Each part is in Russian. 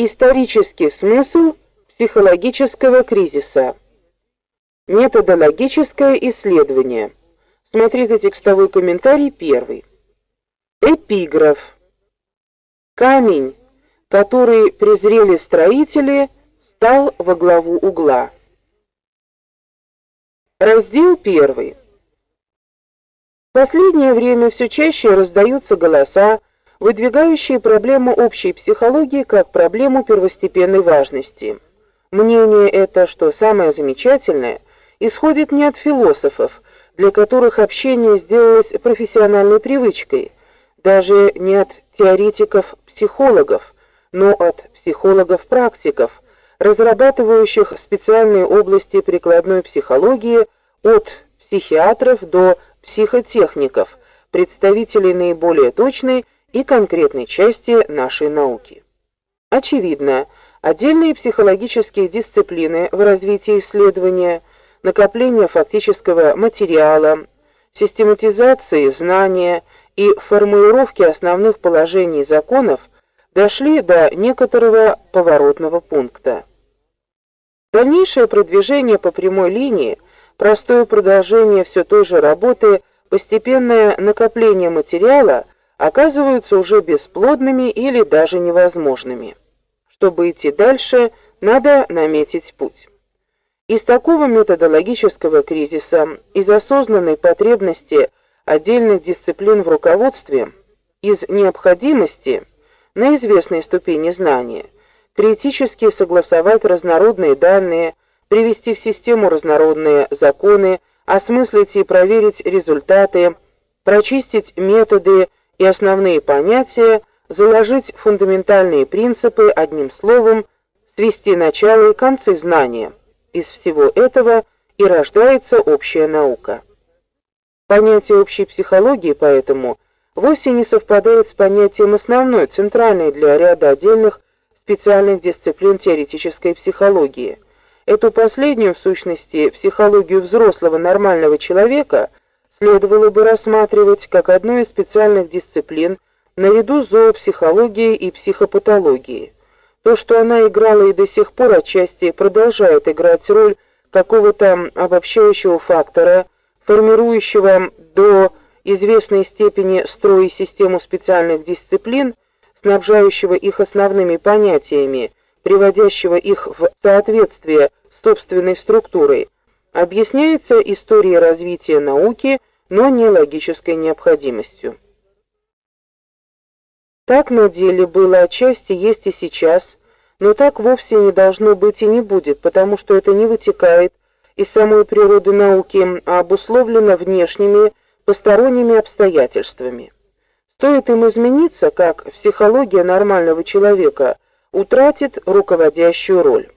Исторический смысл психологического кризиса. Методологическое исследование. Смотрите текстовой комментарий первый. Эпиграф. Камень, который презрели строители, стал во главу угла. Раздел первый. В последнее время все чаще раздаются голоса, выдвигающие проблему общей психологии как проблему первостепенной важности. Мнение это, что самое замечательное, исходит не от философов, для которых общение сделалось профессиональной привычкой, даже не от теоретиков-психологов, но от психологов-практиков, разрабатывающих специальные области прикладной психологии от психиатров до психотехников, представителей наиболее точной и конкретной части нашей науки. Очевидно, отдельные психологические дисциплины в развитии исследования, накопления фактического материала, систематизации знания и формулировки основных положений законов дошли до некоторого поворотного пункта. Дальнейшее продвижение по прямой линии, простое продолжение все той же работы, постепенное накопление материала – оказываются уже бесплодными или даже невозможными. Чтобы идти дальше, надо наметить путь. Из такого методологического кризиса, из осознанной потребности отдельных дисциплин в руководстве, из необходимости на известной ступени знания критически согласовать разнородные данные, привести в систему разнородные законы, осмыслить и проверить результаты, прочистить методы и основные понятия, заложить фундаментальные принципы, одним словом, свести начало и концы знания. Из всего этого и рождается общая наука. Понятие общей психологии поэтому вовсе не совпадает с понятием основной, центральной для ряда отдельных специальных дисциплин теоретической психологии. Эту последнюю, в сущности, психологию взрослого нормального человека – следовало бы рассматривать как одну из специальных дисциплин наряду с зоопсихологией и психопатологией. То, что она играла и до сих пор отчасти продолжает играть роль какого-то обобщающего фактора, формирующего до известной степени строй и систему специальных дисциплин, снабжающего их основными понятиями, приводящего их в соответствие с собственной структурой, объясняется историей развития науки но не логической необходимостью. Так на деле было отчасти есть и сейчас, но так вовсе не должно быть и не будет, потому что это не вытекает из самой природы науки, а обусловлено внешними, посторонними обстоятельствами. Стоит им измениться, как психология нормального человека утратит руководящую роль.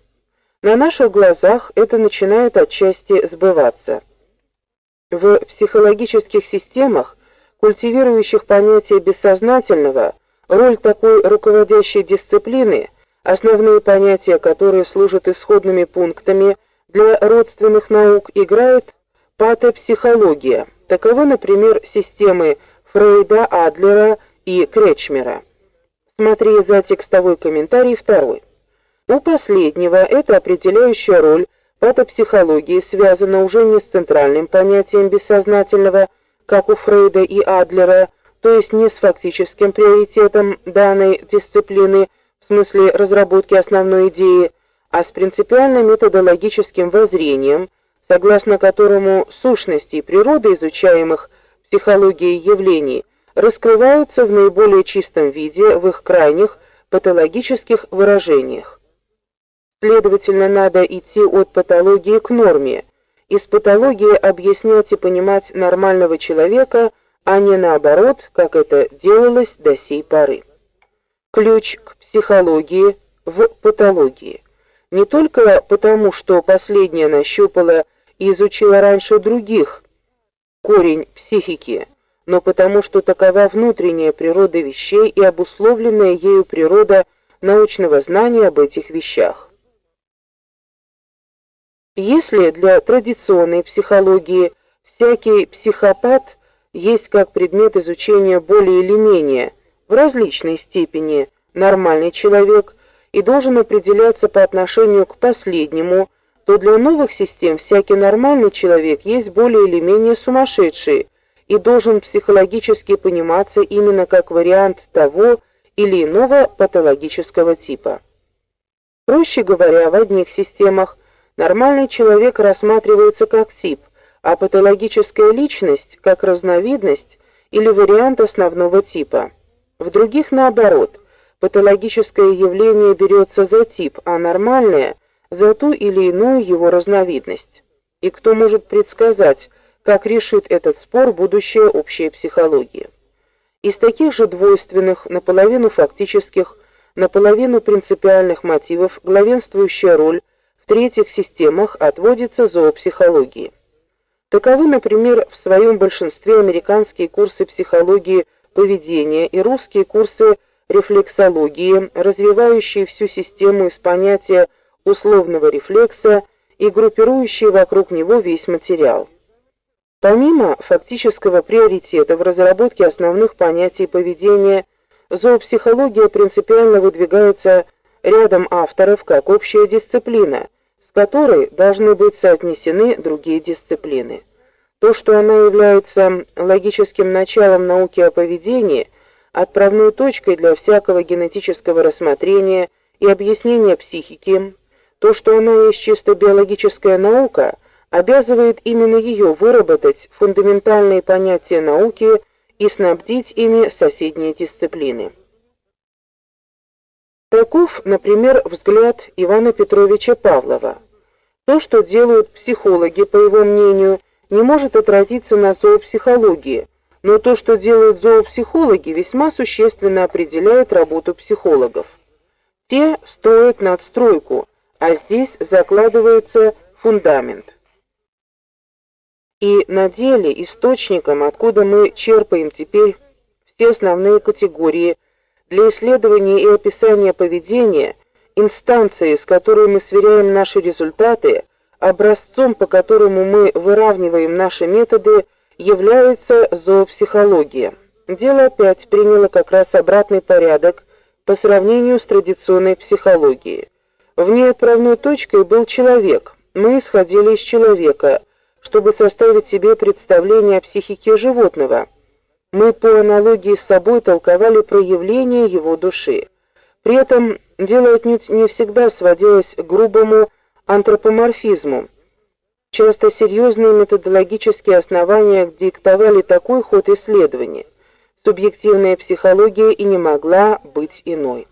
На наших глазах это начинает отчасти сбываться. В психологических системах, культивирующих понятие бессознательного, роль такой руководящей дисциплины, основные понятия, которые служат исходными пунктами для родственных наук, играет патопсихология. Таковы, например, системы Фрейда, Адлера и Кречмера. Смотри за текстовой комментарий второй. У последнего это определяющая роль Патопсихология связана уже не с центральным понятием бессознательного, как у Фрейда и Адлера, то есть не с фактическим приоритетом данной дисциплины в смысле разработки основной идеи, а с принципиально-методологическим воззрением, согласно которому сущности и природа изучаемых психологией явлений раскрываются в наиболее чистом виде в их крайних патологических выражениях. Следовательно, надо идти от патологии к норме. Из патологии объяснять и понимать нормального человека, а не наоборот, как это делалось до сей поры. Ключ к психологии в патологии. Не только потому, что последняя нащупала и изучила раньше других корень психики, но потому, что такова внутренняя природа вещей и обусловленная ею природа научного знания об этих вещах. Если для традиционной психологии всякий психопат есть как предмет изучения более или менее в различной степени нормальный человек и должен определяться по отношению к последнему, то для новых систем всякий нормальный человек есть более или менее сумасшедший и должен психологически пониматься именно как вариант того или иного патологического типа. Проще говоря, в одних системах нормальный человек рассматривается как тип, а патологическая личность как разновидность или вариант основного типа. В других наоборот. Патологическое явление берется за тип, а нормальное за ту или иную его разновидность. И кто может предсказать, как решит этот спор будущая общая психология? Из таких же двойственных, наполовину фактических, наполовину принципиальных мотивов главенствующая роль в третьих системах отводится зоопсихологии. Таковы, например, в своем большинстве американские курсы психологии поведения и русские курсы рефлексологии, развивающие всю систему из понятия условного рефлекса и группирующие вокруг него весь материал. Помимо фактического приоритета в разработке основных понятий поведения, зоопсихология принципиально выдвигается рядом авторов как общая дисциплина, с которой должны быть соотнесены другие дисциплины. То, что она является логическим началом науки о поведении, отправной точкой для всякого генетического рассмотрения и объяснения психики, то, что она есть чисто биологическая наука, обязывает именно ее выработать фундаментальные понятия науки и снабдить ими соседние дисциплины. Таков, например, взгляд Ивана Петровича Павлова. То, что делают психологи, по его мнению, не может отразиться на зоопсихологии, но то, что делают зоопсихологи, весьма существенно определяет работу психологов. Те строят надстройку, а здесь закладывается фундамент. И на деле источником, откуда мы черпаем теперь все основные категории для исследования и описания поведения, инстанции, с которой мы сверяем наши результаты, образцом, по которому мы выравниваем наши методы, является зоопсихология. Дело опять приняло как раз обратный порядок по сравнению с традиционной психологией. В ней отправной точкой был человек. Мы исходили из человека, чтобы составить себе представление о психике животного. Мы по аналогии с собой толковали проявления его души. При этом дело отнюдь не всегда сводилось к грубому антропоморфизму. Часто серьезные методологические основания диктовали такой ход исследования. Субъективная психология и не могла быть иной.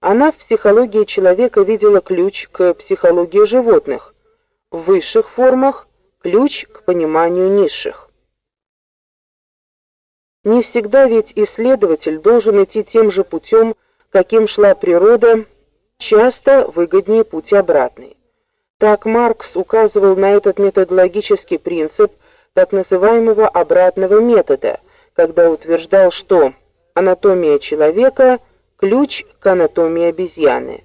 Она в психологии человека видела ключ к психологии животных, в высших формах ключ к пониманию низших. Не всегда ведь исследователь должен идти тем же путем, каким шла природа, часто выгоднее путь обратный. Так Маркс указывал на этот методологический принцип так называемого обратного метода, когда утверждал, что анатомия человека ключ к анатомии обезьяны.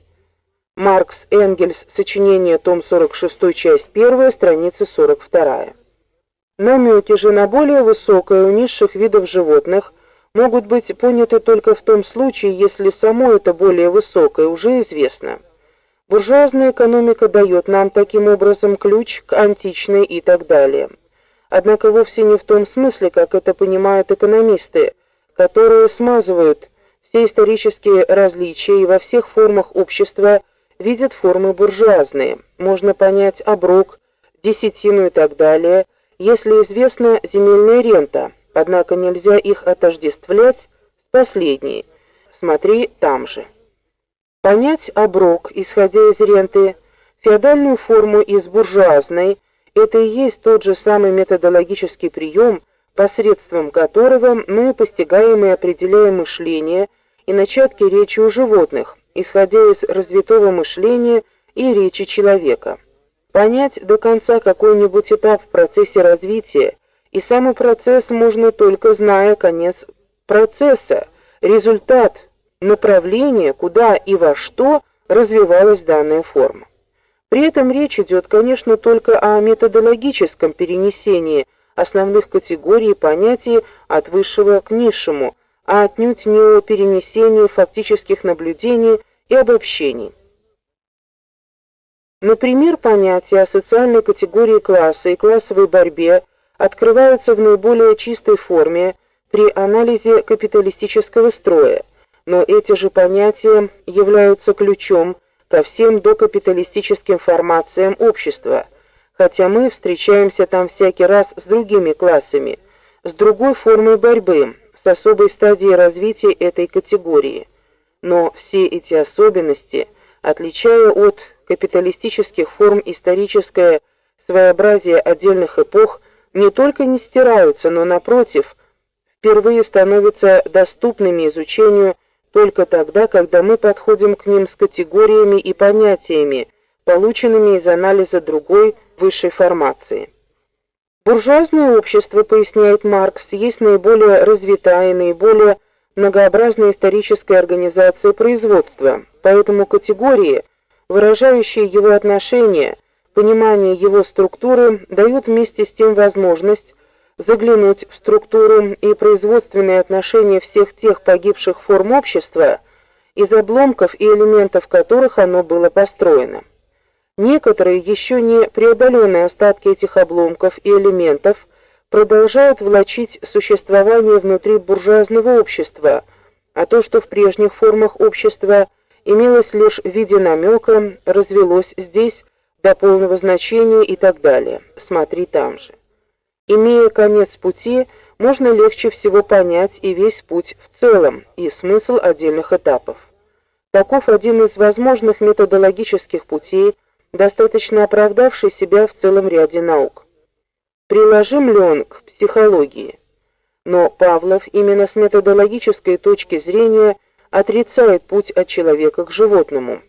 Маркс Энгельс, сочинение, том 46, часть 1, страница 42. Намеки же на более высокое у низших видов животных могут быть поняты только в том случае, если само это более высокое уже известно. Буржуазная экономика дает нам таким образом ключ к античной и так далее. Однако вовсе не в том смысле, как это понимают экономисты, которые смазывают все исторические различия и во всех формах общества видят формы буржуазные. Можно понять оброк, десятину и так далее, если известна земельная рента, однако нельзя их отождествлять с последней. Смотри там же. Понять оброк, исходя из ренты, феодальную форму из буржуазной это и есть тот же самый методологический прием, посредством которого мы постигаем и определяем мышление и начатки речи у животных, исходя из развитого мышления и речи человека. Понять до конца какой-нибудь этап в процессе развития, и самый процесс можно только зная конец процесса, результат направление, куда и во что развивалась данная форма. При этом речь идет, конечно, только о методологическом перенесении основных категорий и понятий от высшего к низшему, а отнюдь не о перенесении фактических наблюдений и обобщений. Например, понятия о социальной категории класса и классовой борьбе открываются в наиболее чистой форме при анализе капиталистического строя, но эти же понятия являются ключом ко всем докапиталистическим формациям общества, хотя мы встречаемся там всякий раз с другими классами, с другой формой борьбы, с особой стадией развития этой категории. Но все эти особенности, отличая от капиталистических форм историческое своеобразие отдельных эпох, не только не стираются, но напротив, впервые становятся доступными изучению только тогда, когда мы подходим к ним с категориями и понятиями, полученными из анализа другой высшей формации. Буржуазное общество, поясняет Маркс, есть наиболее развитая и наиболее многообразная историческая организация производства. Поэтому категории, выражающие его отношения, понимание его структуры, дают вместе с тем возможность заглянуть в структуру и производственные отношения всех тех погибших форм общества, из обломков и элементов которых оно было построено. Некоторые еще не преодоленные остатки этих обломков и элементов продолжают влачить существование внутри буржуазного общества, а то, что в прежних формах общества имелось лишь в виде намека, развелось здесь до полного значения и так далее. Смотри там же. Имея конец пути, можно легче всего понять и весь путь в целом, и смысл отдельных этапов. Таков один из возможных методологических путей, достаточно оправдавший себя в целом ряде наук. Приложим ли он к психологии? Но Павлов именно с методологической точки зрения отрицает путь от человека к животному.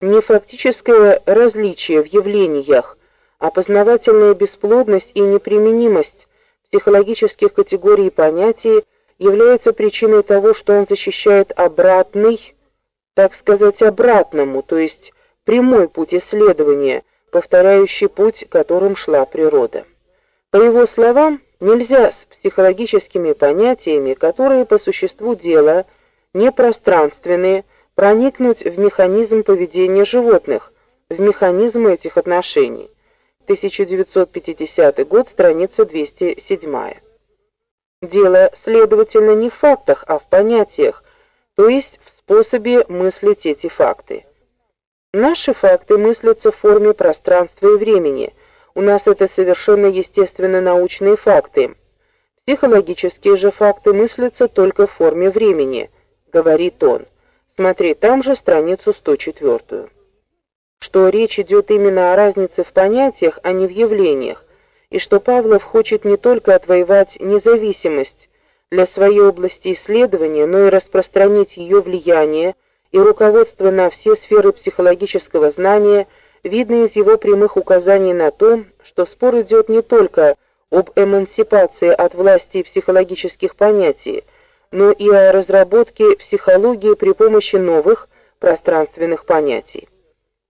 Не фактическое различие в явлениях, Опознавательная бесплодность и неприменимость психологических категорий и понятий является причиной того, что он защищает обратный, так сказать, обратному, то есть прямой путь исследования, повторяющий путь, которым шла природа. По его словам, нельзя с психологическими понятиями, которые по существу дела непространственные, проникнуть в механизм поведения животных, в механизм этих отношений. 1950 год, страница 207. Дело, следовательно, не в фактах, а в понятиях, то есть в способе мыслить эти факты. Наши факты мыслятся в форме пространства и времени. У нас это совершенно естественно научные факты. Психологические же факты мыслятся только в форме времени, говорит он. Смотри там же страницу 104 что речь идет именно о разнице в понятиях, а не в явлениях, и что Павлов хочет не только отвоевать независимость для своей области исследования, но и распространить ее влияние и руководство на все сферы психологического знания, видно из его прямых указаний на то, что спор идет не только об эмансипации от власти психологических понятий, но и о разработке психологии при помощи новых пространственных понятий.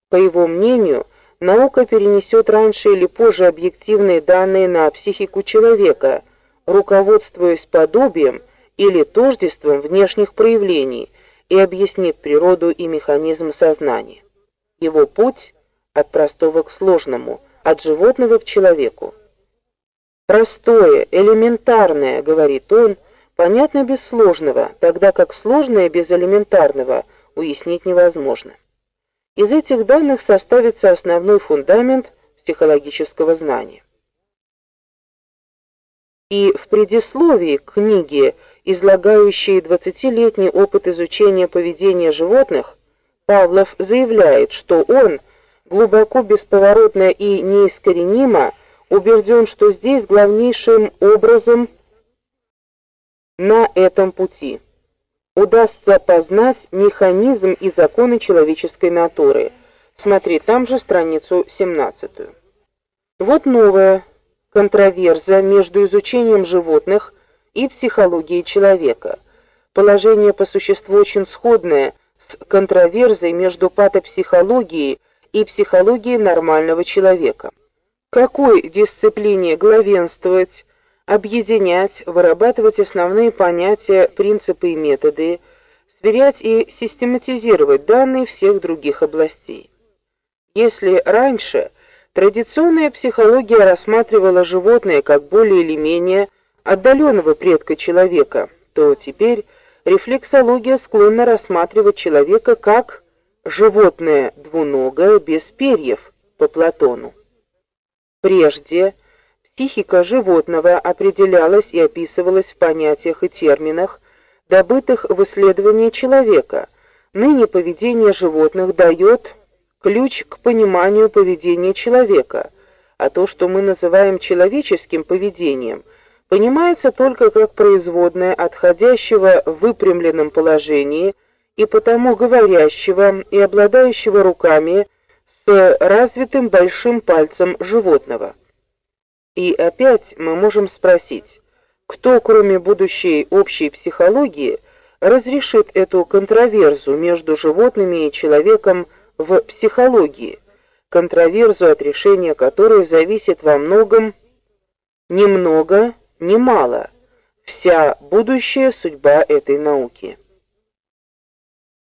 По его мнению, наука перенесет раньше или позже объективные данные на психику человека, руководствуясь подобием или тождеством внешних проявлений и объяснит природу и механизм сознания. Его путь от простого к сложному, от животного к человеку. Простое, элементарное, говорит он, понятно без сложного, тогда как сложное без элементарного уяснить невозможно. Из этих данных составится основной фундамент психологического знания. И в предисловии к книге, излагающей 20-летний опыт изучения поведения животных, Павлов заявляет, что он глубоко бесповоротно и неискоренимо убежден, что здесь главнейшим образом на этом пути удастся познать механизм и законы человеческой натуры. Смотри там же страницу 17. Вот новая контроверза между изучением животных и психологией человека. Положение по существу очень сходное с контроверзой между патопсихологией и психологией нормального человека. Какой дисциплине главенствовать объединять, вырабатывать основные понятия, принципы и методы, сверять и систематизировать данные всех других областей. Если раньше традиционная психология рассматривала животное как более или менее отдаленного предка человека, то теперь рефлексология склонна рассматривать человека как животное двуногое без перьев по Платону. Прежде психика животного определялась и описывалась в понятиях и терминах, добытых в исследовании человека. Ныне поведение животных дает ключ к пониманию поведения человека, а то, что мы называем человеческим поведением, понимается только как производное отходящего в выпрямленном положении и потому говорящего и обладающего руками с развитым большим пальцем животного. И опять мы можем спросить, кто, кроме будущей общей психологии, разрешит эту контроверзу между животными и человеком в психологии, контроверзу от решения которой зависит во многом немного, немало вся будущая судьба этой науки.